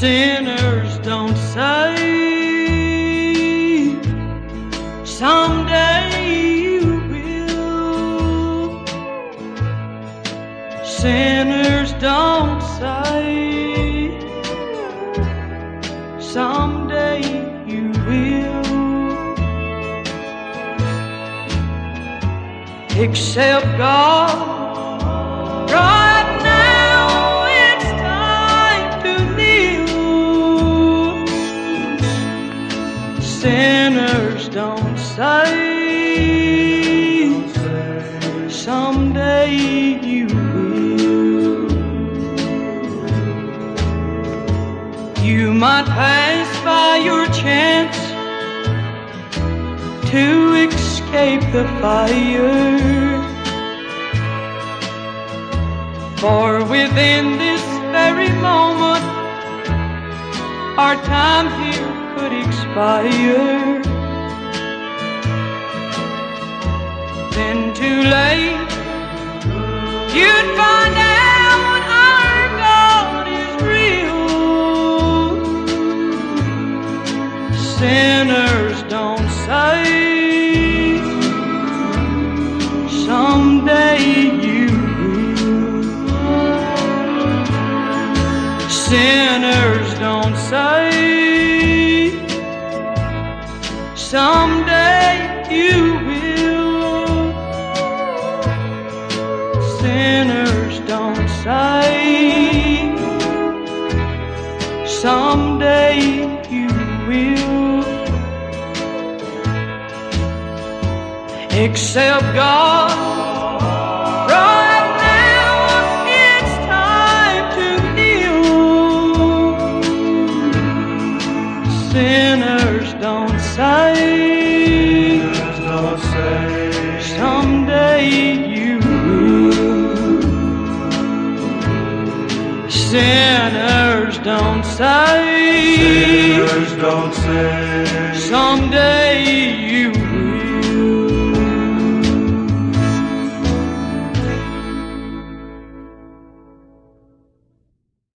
Sinners don't say someday you will. Sinners don't say someday you will. Except God, right Sinners don't say someday you will. You might pass by your chance to escape the fire. For within this very moment, our time here could expire. Then too late, you'd find out our God is real. Sinners don't say someday you will. Sinners don't say someday you will. Sinners don't say someday you will. Except God, right now it's time to kneel. Sinners don't say Sinners don't say. Sinners don't say. Someday